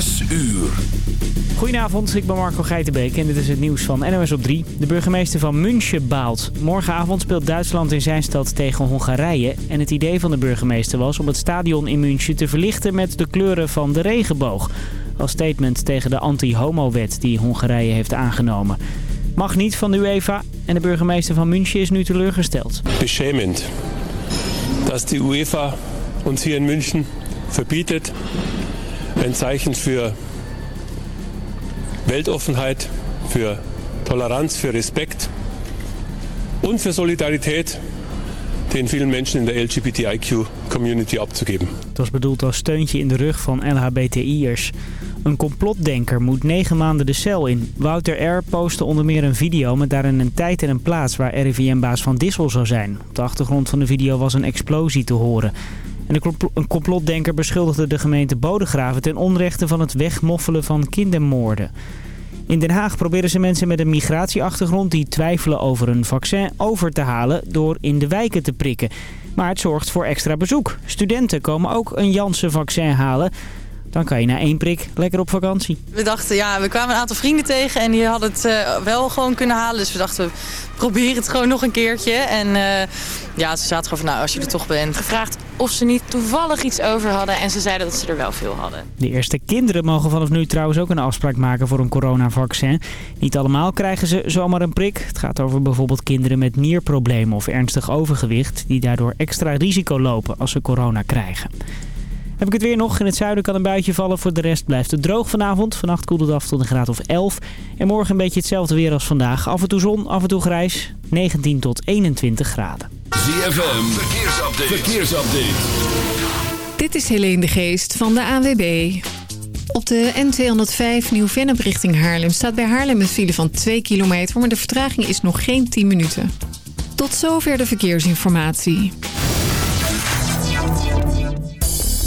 Zes uur. Goedenavond, ik ben Marco Geitenbeek en dit is het nieuws van NOS op 3. De burgemeester van München baalt. Morgenavond speelt Duitsland in zijn stad tegen Hongarije. En het idee van de burgemeester was om het stadion in München te verlichten met de kleuren van de regenboog. Als statement tegen de anti-homo-wet die Hongarije heeft aangenomen. Mag niet van de UEFA en de burgemeester van München is nu teleurgesteld. Beschämend, dat de UEFA ons hier in München verbietet. Een Zeichen voor Weltoffenheit, für Toleranz, für Respekt und für Solidarität den vielen Menschen in der LGBTIQ-community abzugeben. Het was bedoeld als steuntje in de rug van LHBTI'ers. Een complotdenker moet negen maanden de cel in. Wouter R. postte onder meer een video met daarin een tijd en een plaats waar RIVM-baas Van Dissel zou zijn. Op de achtergrond van de video was een explosie te horen. En een complotdenker beschuldigde de gemeente Bodegraven ten onrechte van het wegmoffelen van kindermoorden. In Den Haag proberen ze mensen met een migratieachtergrond die twijfelen over een vaccin over te halen door in de wijken te prikken. Maar het zorgt voor extra bezoek. Studenten komen ook een Janssen-vaccin halen. Dan kan je na één prik lekker op vakantie. We dachten, ja, we kwamen een aantal vrienden tegen en die hadden het uh, wel gewoon kunnen halen. Dus we dachten, probeer het gewoon nog een keertje. En uh, ja, ze zaten gewoon van, nou, als je er toch bent. Gevraagd of ze niet toevallig iets over hadden. En ze zeiden dat ze er wel veel hadden. De eerste kinderen mogen vanaf nu trouwens ook een afspraak maken voor een coronavaccin. Niet allemaal krijgen ze zomaar een prik. Het gaat over bijvoorbeeld kinderen met nierproblemen of ernstig overgewicht... die daardoor extra risico lopen als ze corona krijgen. Heb ik het weer nog. In het zuiden kan een buitje vallen. Voor de rest blijft het droog vanavond. Vannacht koelt het af tot een graad of 11. En morgen een beetje hetzelfde weer als vandaag. Af en toe zon, af en toe grijs. 19 tot 21 graden. ZFM, verkeersupdate. verkeersupdate. Dit is Helene de Geest van de AWB. Op de N205 Nieuw-Vennep richting Haarlem staat bij Haarlem een file van 2 kilometer... maar de vertraging is nog geen 10 minuten. Tot zover de verkeersinformatie.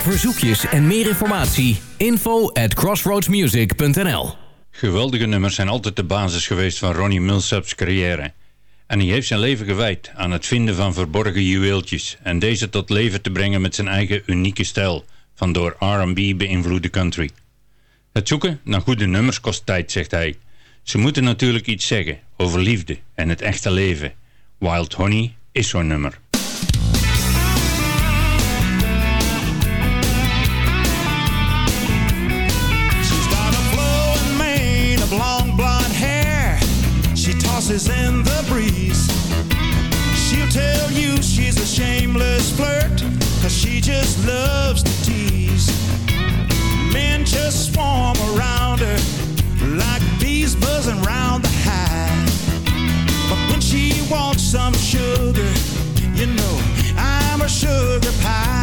verzoekjes en meer informatie. Info at crossroadsmusic.nl Geweldige nummers zijn altijd de basis geweest van Ronnie Millsap's carrière. En hij heeft zijn leven gewijd aan het vinden van verborgen juweeltjes... en deze tot leven te brengen met zijn eigen unieke stijl... van door R&B beïnvloede country. Het zoeken naar goede nummers kost tijd, zegt hij. Ze moeten natuurlijk iets zeggen over liefde en het echte leven. Wild Honey is zo'n nummer. Tosses in the breeze. She'll tell you she's a shameless flirt, cause she just loves to tease. Men just swarm around her like bees buzzing round the hive. But when she wants some sugar, you know I'm a sugar pie.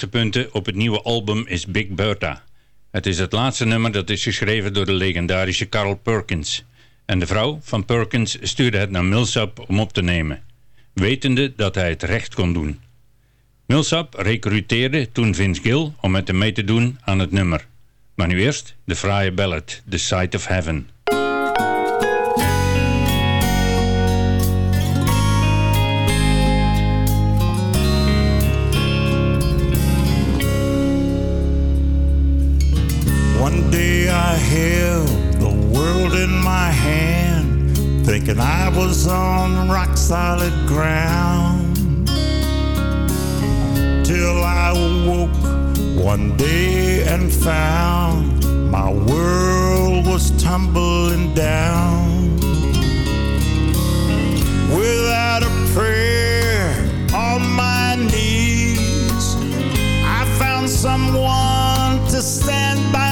Hoogtepunten op het nieuwe album is Big Bertha. Het is het laatste nummer dat is geschreven door de legendarische Carl Perkins. En de vrouw van Perkins stuurde het naar Millsap om op te nemen, wetende dat hij het recht kon doen. Millsap recruteerde toen Vince Gill om met hem mee te doen aan het nummer. Maar nu eerst de fraaie ballad, The Sight of Heaven. Held the world in my hand, thinking I was on rock solid ground. Till I woke one day and found my world was tumbling down. Without a prayer on my knees, I found someone to stand by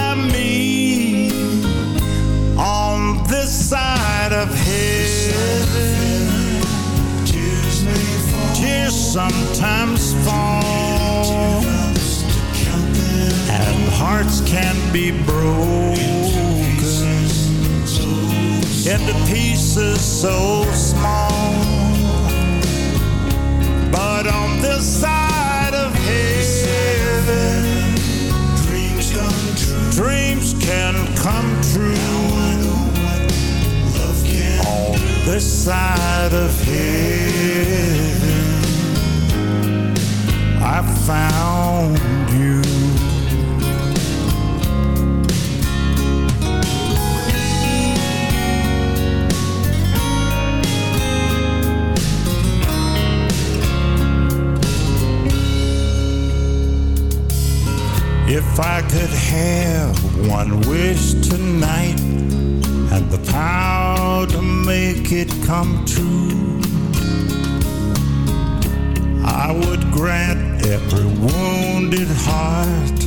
of heaven. Tears sometimes fall, and hearts can be broken into pieces so small. But on this side of heaven. Dreams can come true. This side of heaven, I found you. If I could have one wish tonight and the power to make it come true, I would grant every wounded heart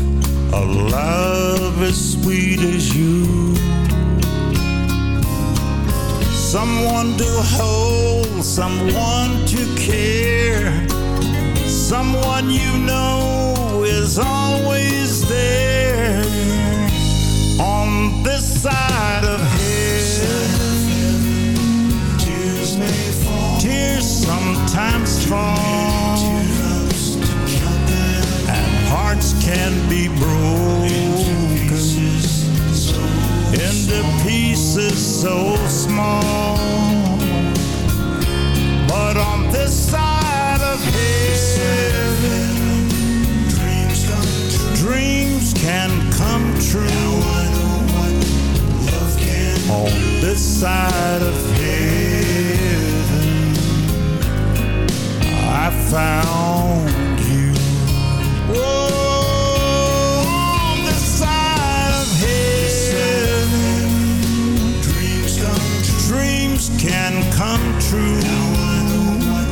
a love as sweet as you. Someone to hold, someone to care, someone you know is always there on this side of heaven. Tears sometimes fall, and hearts can be broken into pieces so small. but on this side of heaven, dreams can come true. On this side of heaven. Found you. Whoa, on this side of heaven, dreams. Dreams can come true. Now I know what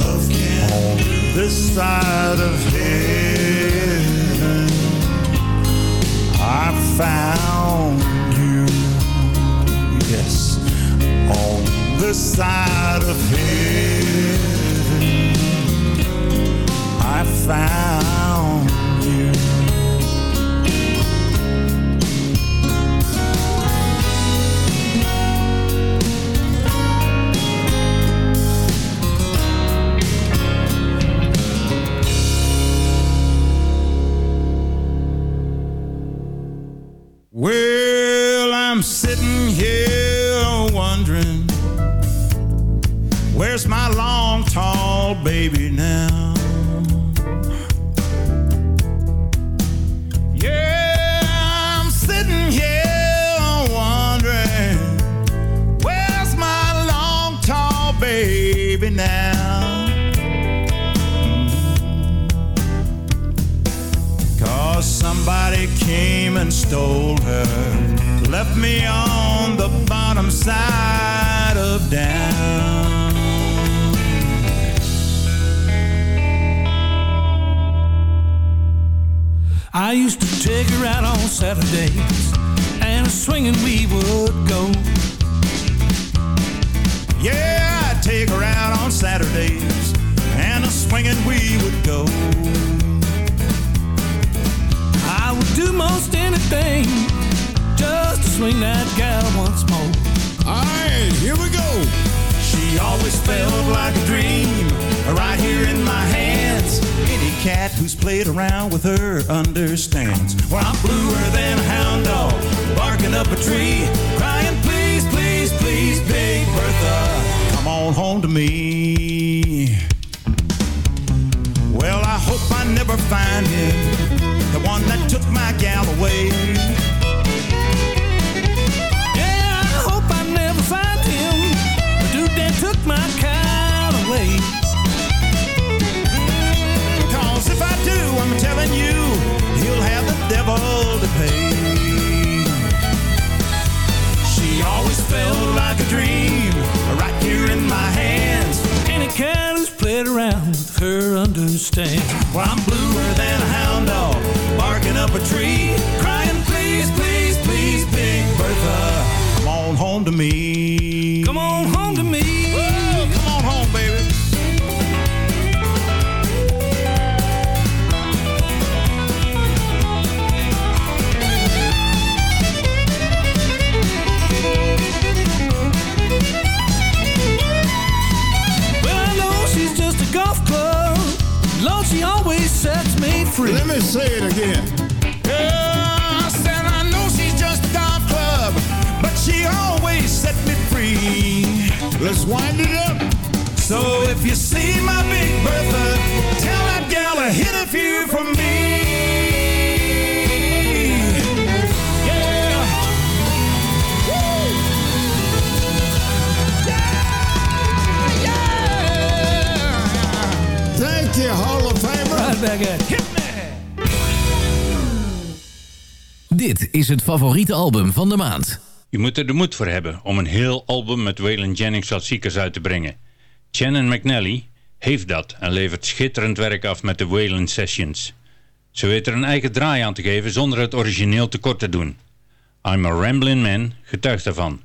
love can on this side of heaven. I found you. Yes, on this side of heaven. Found you. Well, I'm sitting here wondering where's my long, tall baby now? Stole her, left me on the bottom side of down. I used to take her out on Saturdays, and swinging we would go. Yeah, I'd take her out on Saturdays, and a swinging we would go. Do most anything just to swing that gal once more. Alright, here we go. She always felt like a dream, right here in my hands. Any cat who's played around with her understands. Well, I'm bluer than a hound dog, barking up a tree, crying, please, please, please, Big Bertha, come on home to me. Well, I hope I never find him, the one that took my gal away. Yeah, I hope I never find him. The dude that took my cow away. Mm, Cause if I do, I'm telling you, he'll have the devil to pay. She always felt like a dream, right here in my hands. Any cat who's played around with her understands. Well, I'm bluer than up a tree, crying, please, please, please, Big Bertha, come on home to me. Let's wind it up. So if you see my Big Bertha, tell that gal to hit a few from me. Yeah. Woo. Yeah, yeah. Thank you, Hall of Famer. Right back at it. Dit is het favoriete album van de maand. Je moet er de moed voor hebben om een heel album met Waylon Jennings klassiekers uit te brengen. Shannon McNally heeft dat en levert schitterend werk af met de Waylon Sessions. Ze weet er een eigen draai aan te geven zonder het origineel tekort te doen. I'm a Ramblin' Man getuigt daarvan.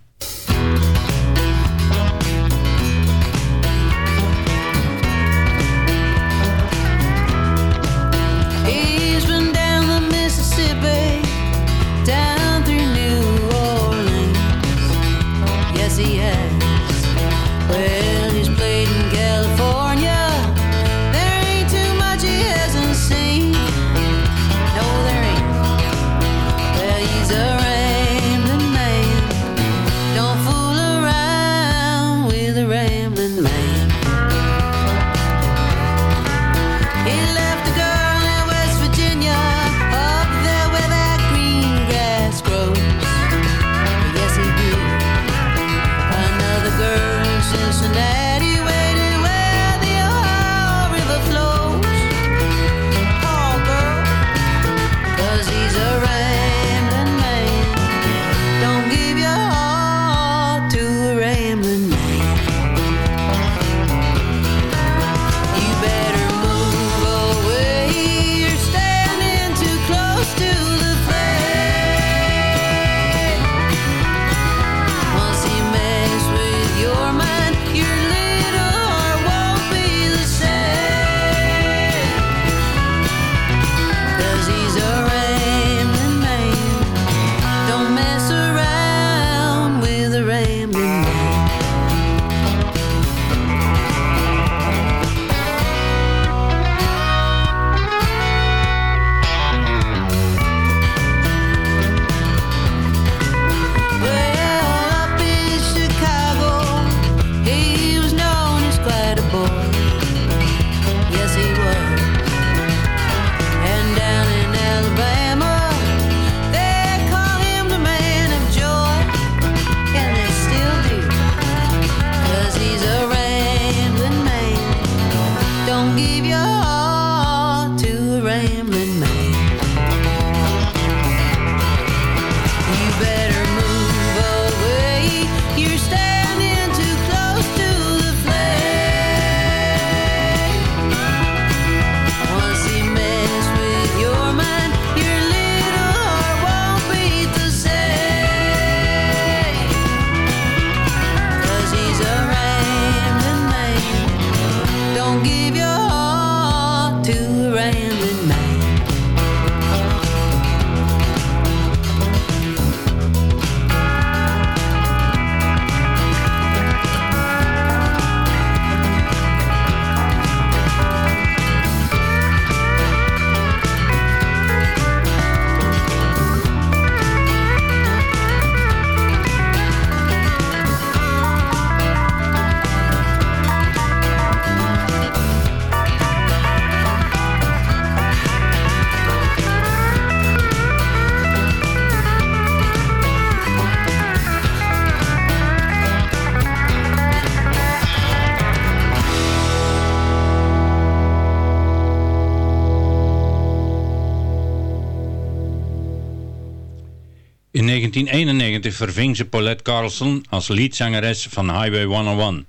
Verving ze Paulette Carlson als leadzangeres van Highway 101.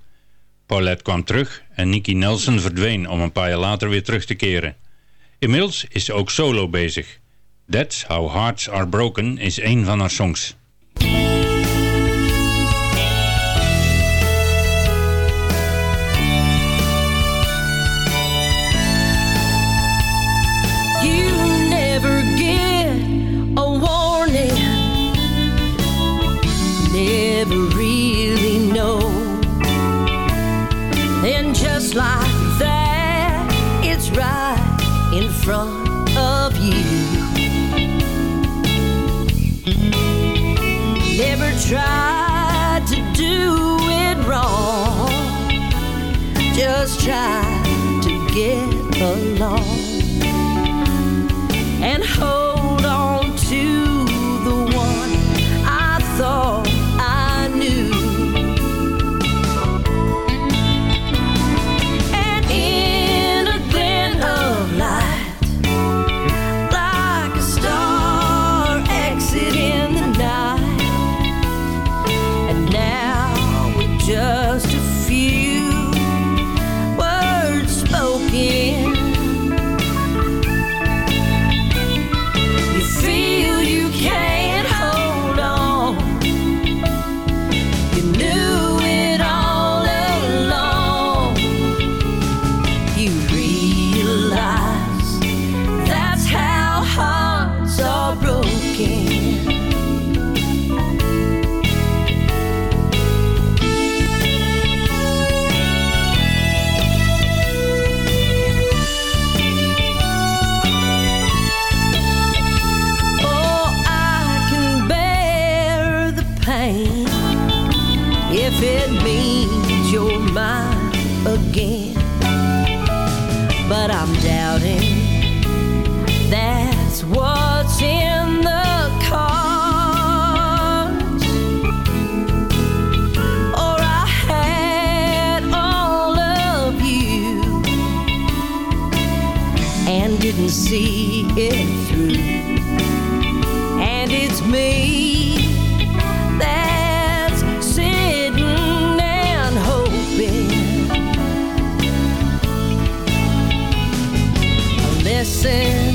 Paulette kwam terug en Nicky Nelson verdween om een paar jaar later weer terug te keren. Inmiddels is ze ook solo bezig. That's How Hearts Are Broken is een van haar songs. Tried to do it wrong, just try to get along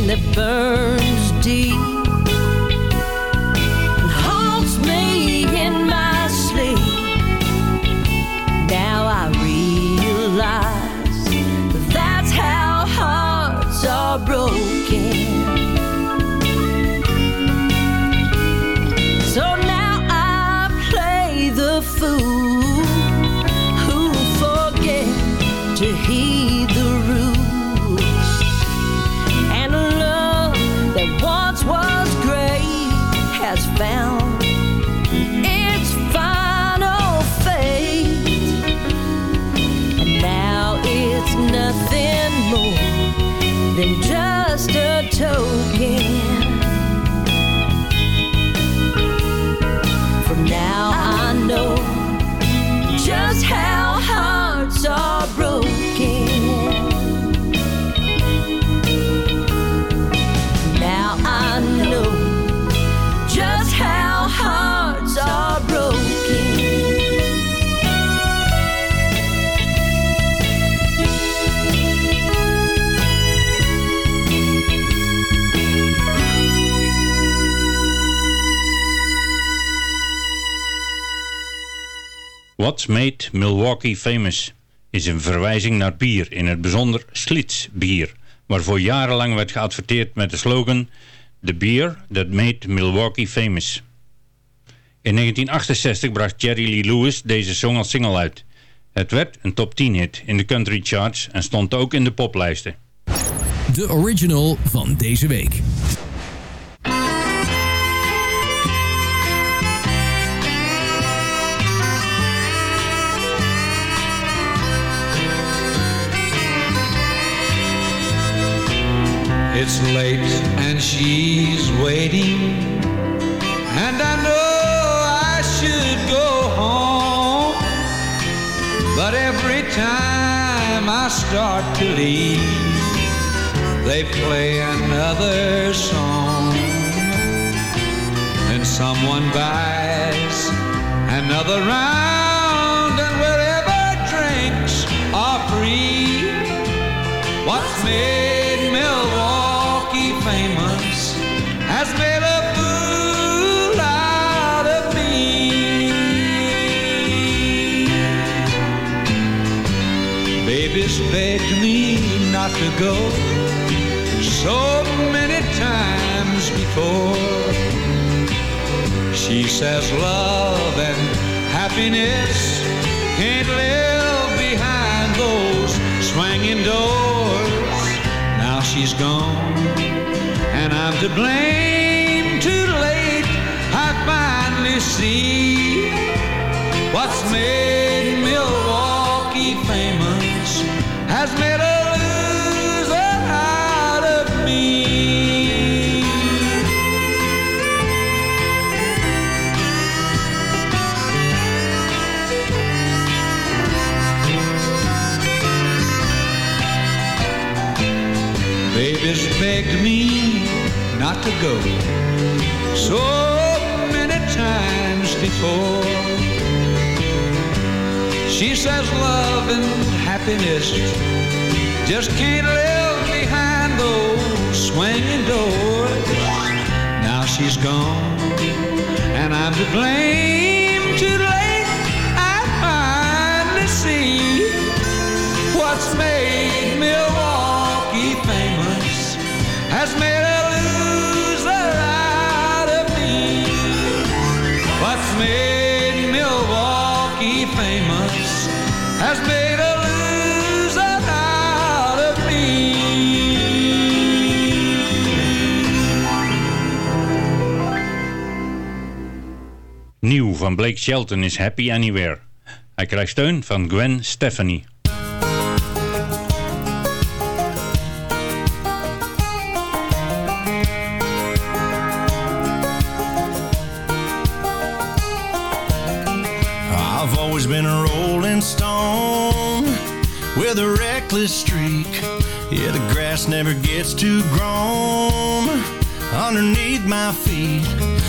that burns deep What's Made Milwaukee Famous is een verwijzing naar bier, in het bijzonder Schlitz bier, waarvoor jarenlang werd geadverteerd met de slogan The beer that made Milwaukee famous. In 1968 bracht Jerry Lee Lewis deze song als single uit. Het werd een top 10 hit in de country charts en stond ook in de poplijsten. De original van deze week. It's late and she's waiting, and I know I should go home. But every time I start to leave, they play another song. And someone buys another round and wherever drinks are free. What's made to go so many times before. She says love and happiness can't live behind those swinging doors. Now she's gone and I'm to blame. Too late, I finally see what's made Milwaukee famous has made Baby's begged me not to go so many times before. She says love and happiness just can't live behind those swinging doors. Now she's gone and I'm to blame. Van Blake Shelton is Happy Anywhere. Hij krijgt steun van Gwen Stefani. I've always been a rolling stone with a reckless streak. Yeah, the grass never gets too grown underneath my feet.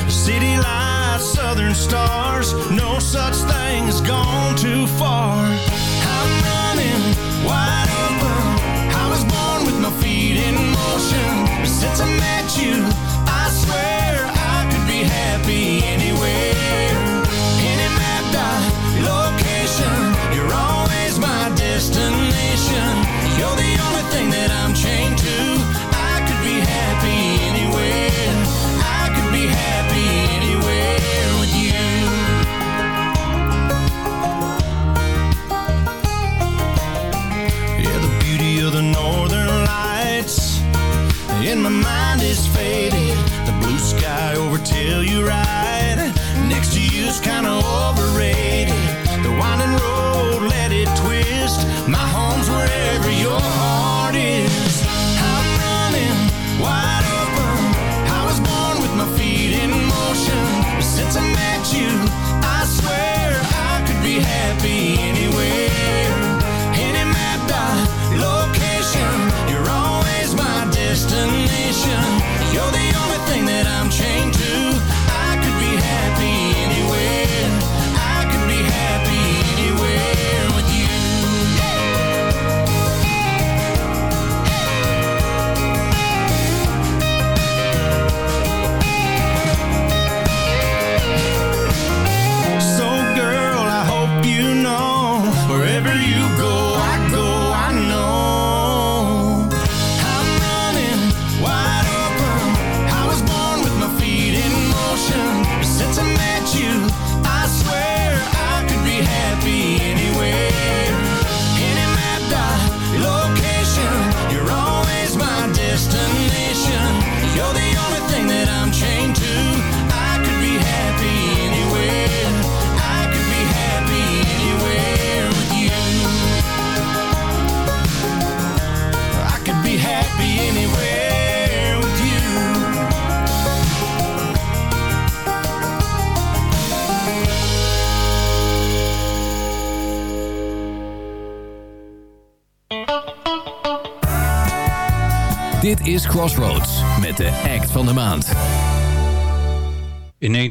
City lights, southern stars, no such thing has gone too far. I'm running wide open. I was born with my feet in motion. Since I met you, The blue sky over till you ride. Next to you's kinda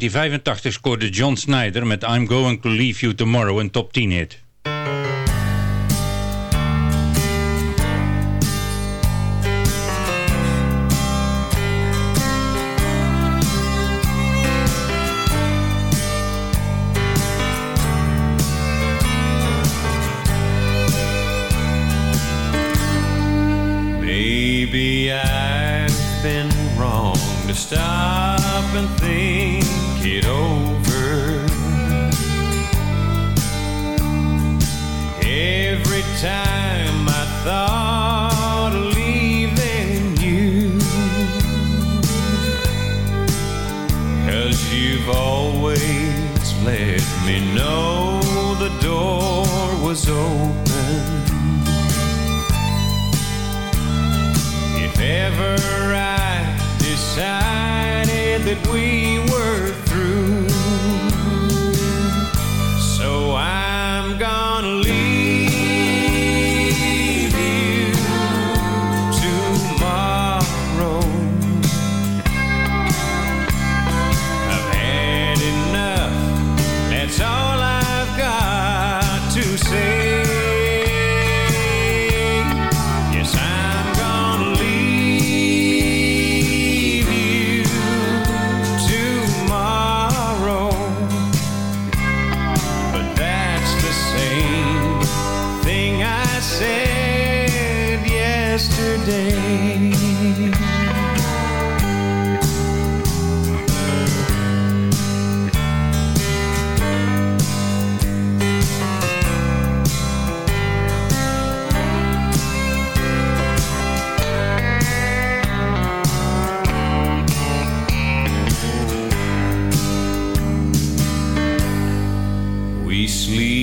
1985 scoorde John Snyder met I'm Going to Leave You Tomorrow een top 10 hit.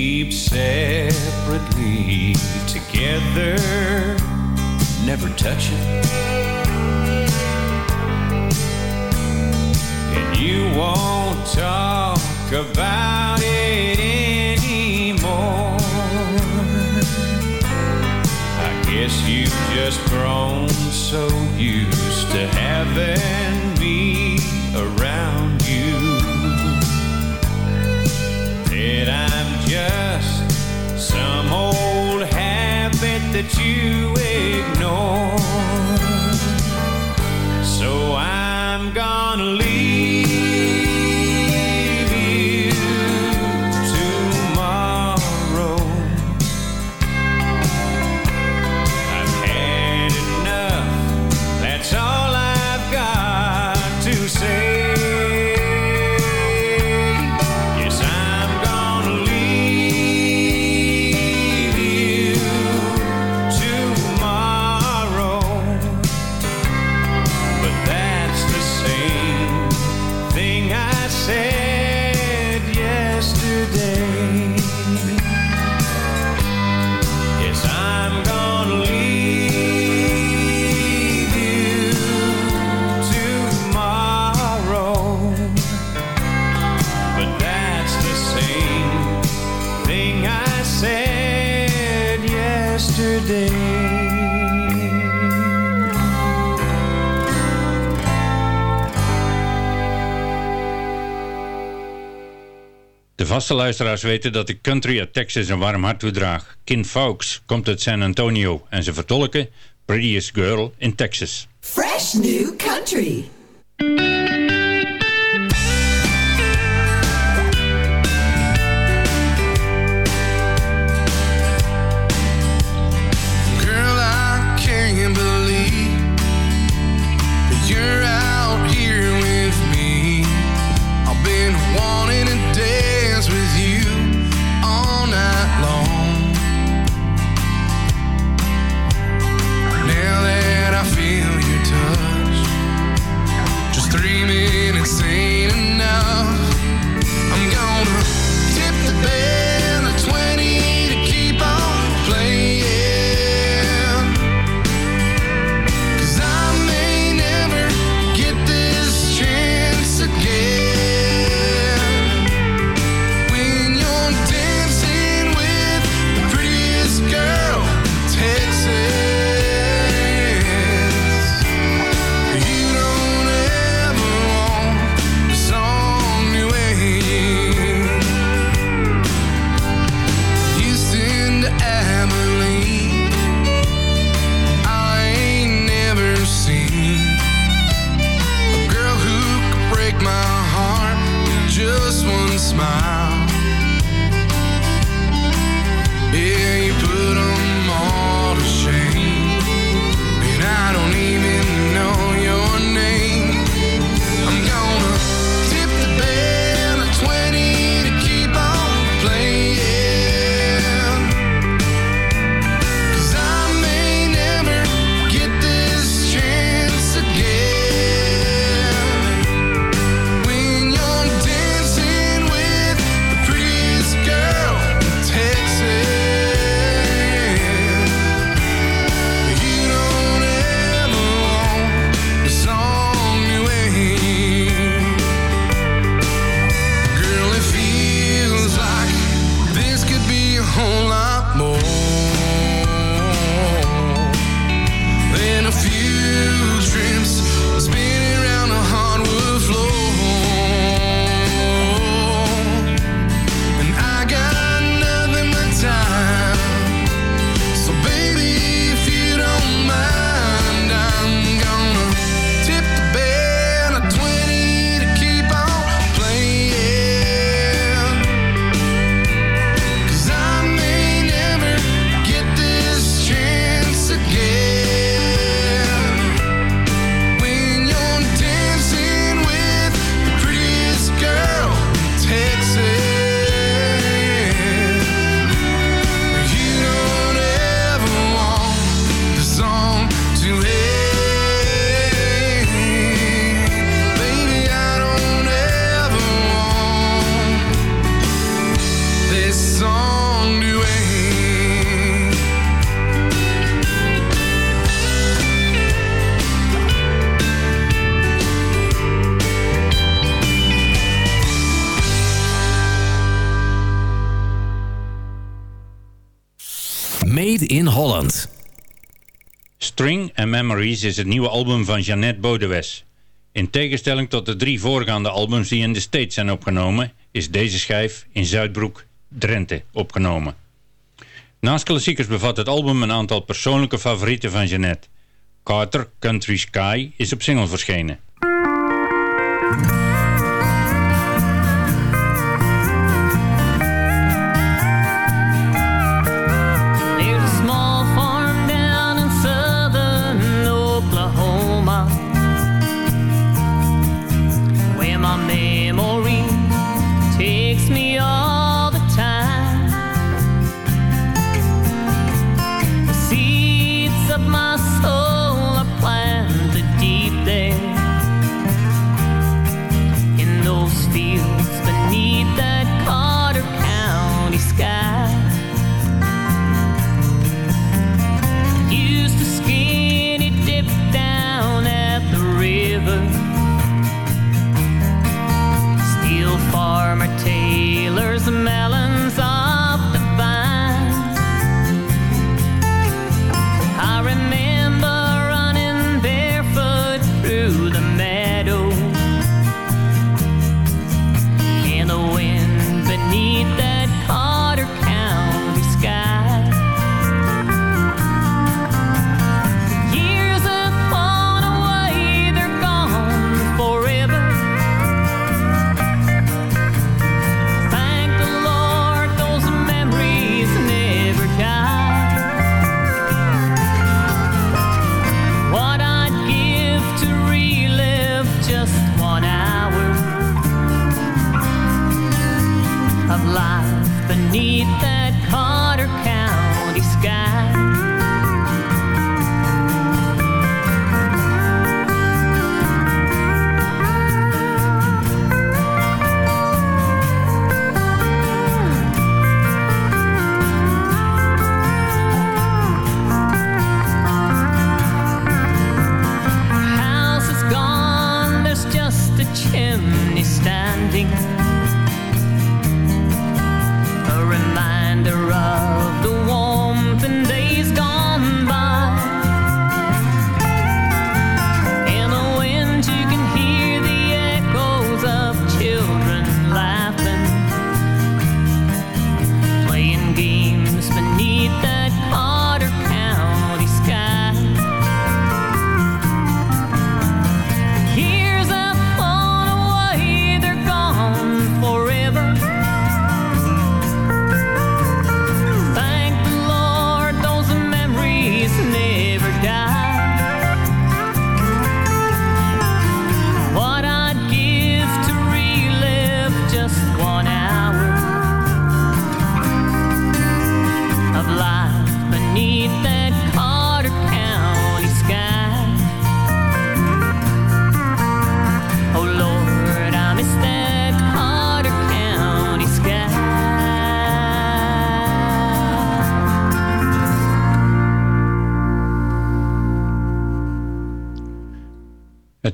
keep separately, together, never touching. And you won't talk about it anymore. I guess you've just grown so used to having me. that you ignore. Vaste luisteraars weten dat de country uit Texas een warm hart toedraag. Kim Fawkes komt uit San Antonio en ze vertolken Prettiest Girl in Texas. Fresh New Country. Breeze is het nieuwe album van Jeannette Bodewes. In tegenstelling tot de drie voorgaande albums die in de States zijn opgenomen... is deze schijf in Zuidbroek, Drenthe, opgenomen. Naast klassiekers bevat het album een aantal persoonlijke favorieten van Jeannette. Carter Country Sky is op single verschenen.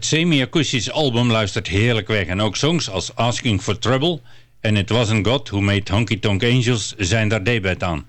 Samia Cussi's album luistert heerlijk weg en ook songs als Asking for Trouble en It Wasn't God Who Made Honky Tonk Angels zijn daar debet aan.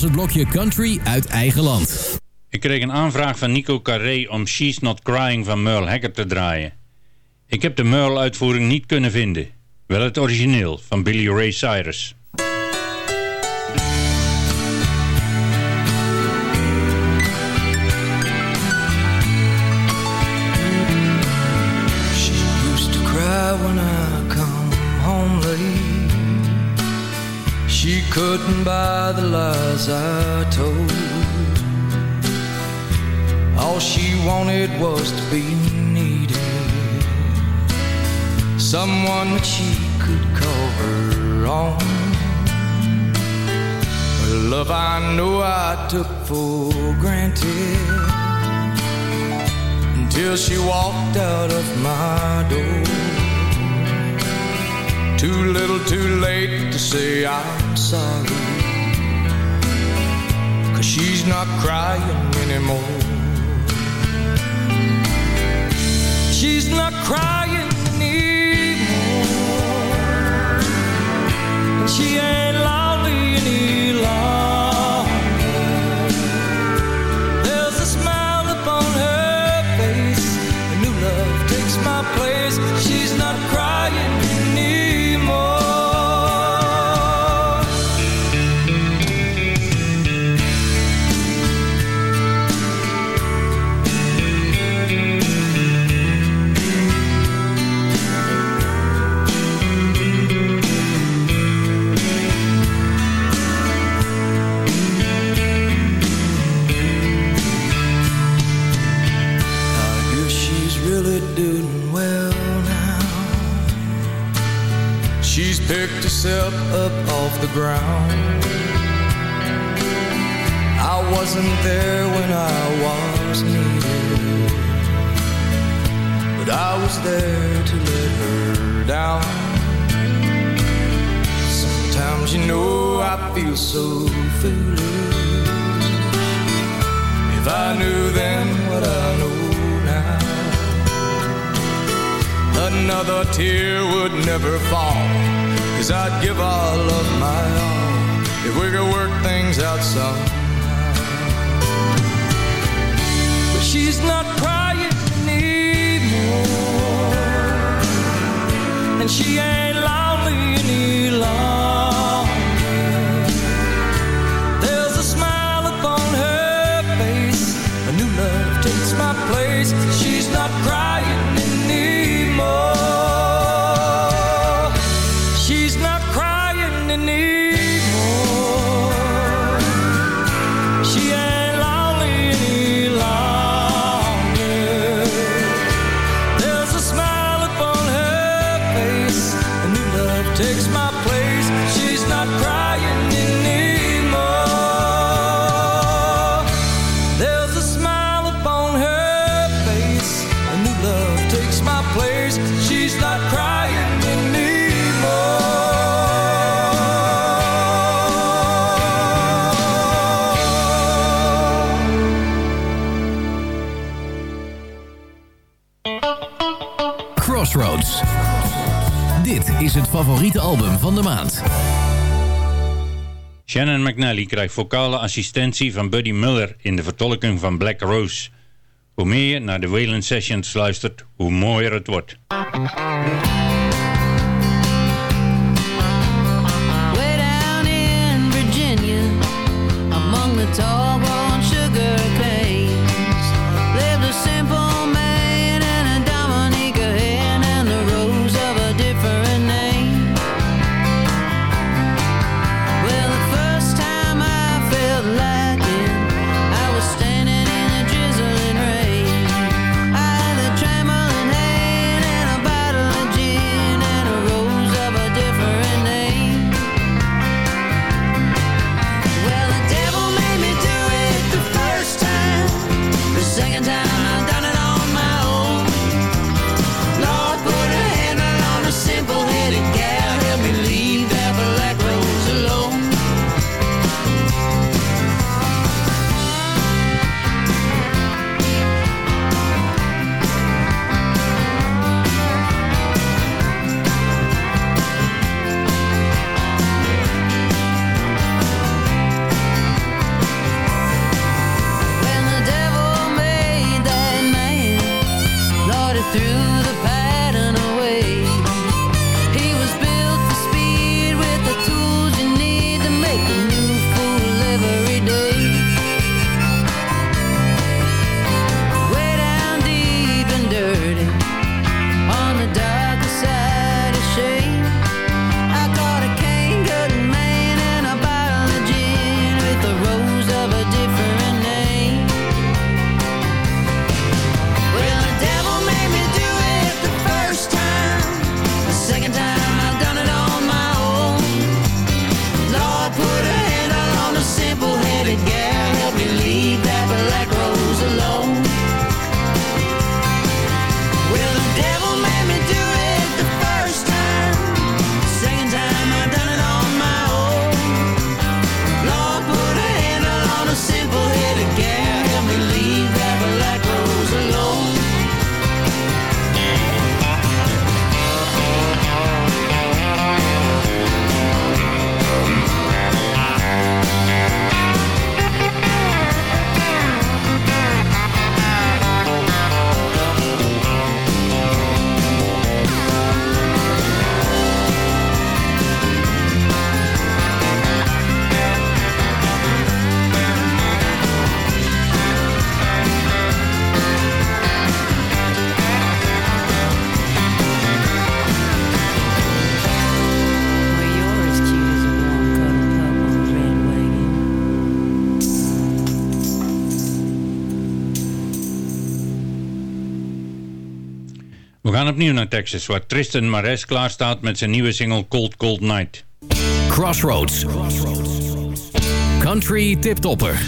Was het blokje country uit eigen land. Ik kreeg een aanvraag van Nico Carré om She's Not Crying van Merle Haggard te draaien. Ik heb de Merle-uitvoering niet kunnen vinden. Wel het origineel van Billy Ray Cyrus. Couldn't buy the lies I told. All she wanted was to be needed. Someone that she could call her own. Love I know I took for granted until she walked out of my door. Too little, too late to say I'm sorry. Cause she's not crying anymore. She's not crying anymore. She ain't lonely any longer. Was there to let her down. Sometimes you know I feel so foolish. If I knew then what I know now, another tear would never fall. Cause I'd give all of my all if we could work things out somehow. But she's not crying she ain't lonely any longer. Crossroads. Dit is het favoriete album van de maand. Shannon McNally krijgt vocale assistentie van Buddy Miller in de vertolking van Black Rose. Hoe meer je naar de Wayland Sessions luistert, hoe mooier het wordt. Way down in Virginia, among the tall Texas, waar Tristan Mares klaarstaat met zijn nieuwe single Cold Cold Night. Crossroads. Country Tiptopper.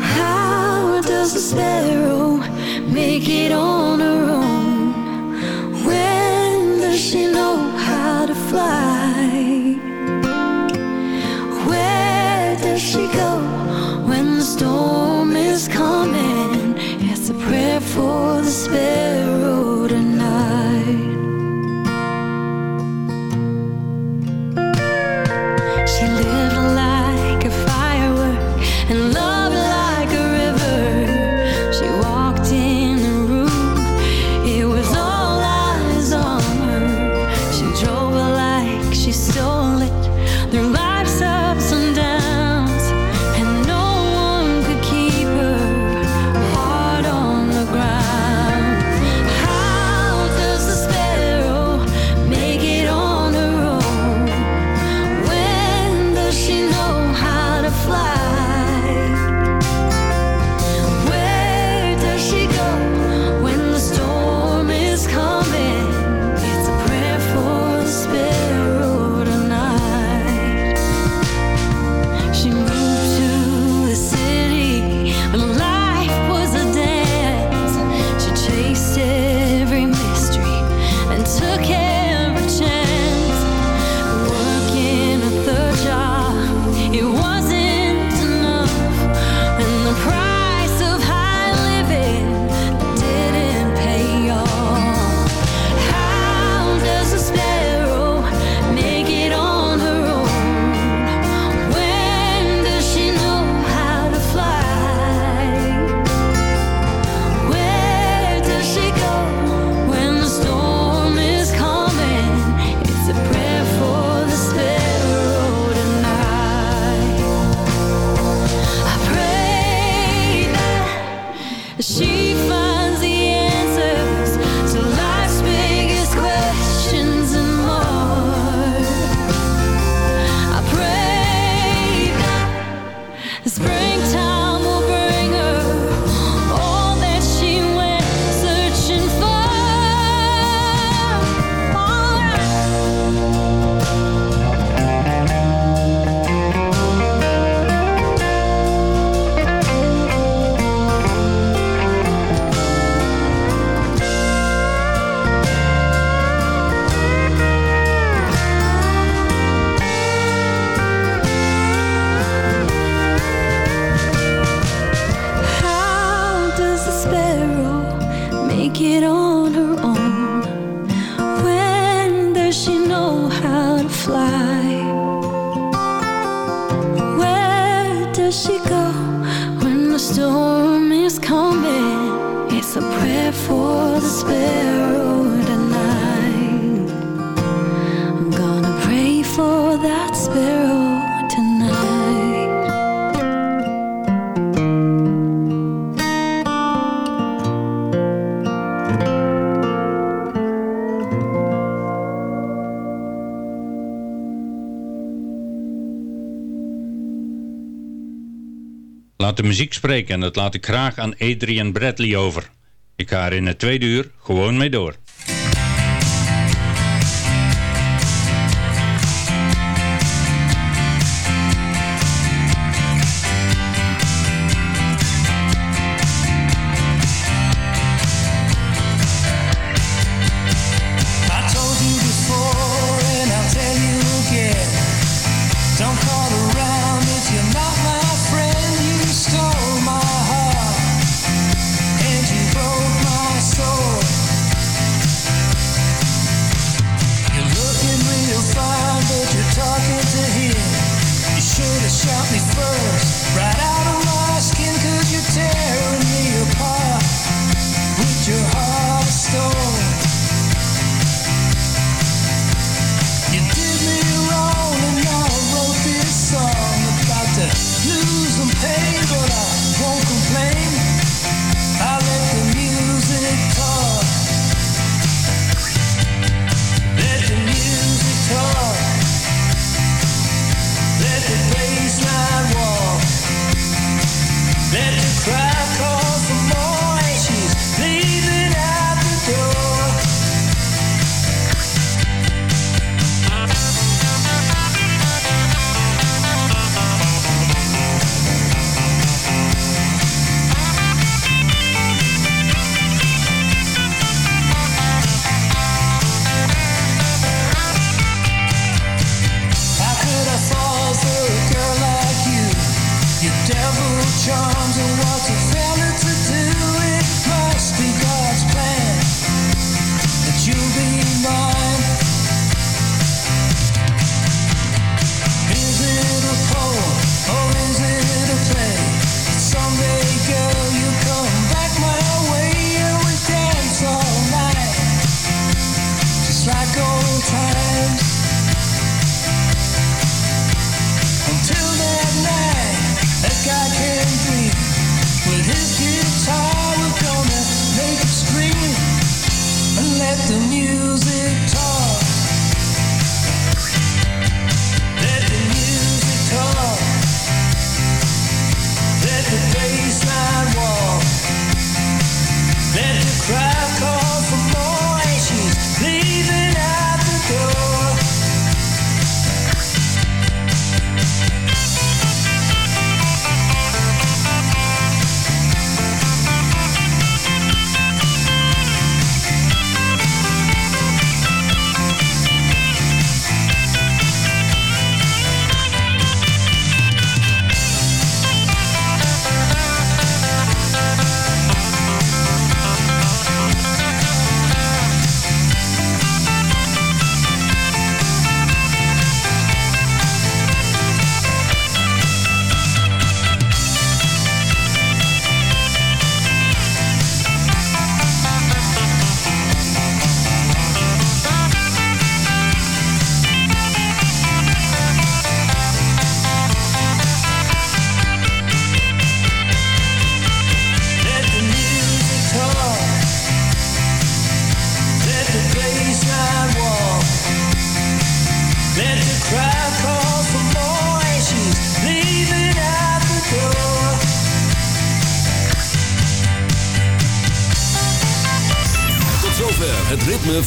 How does make it on she know how to fly? Laat de muziek spreken en dat laat ik graag aan Adrian Bradley over. Ik ga er in het tweede uur gewoon mee door. The music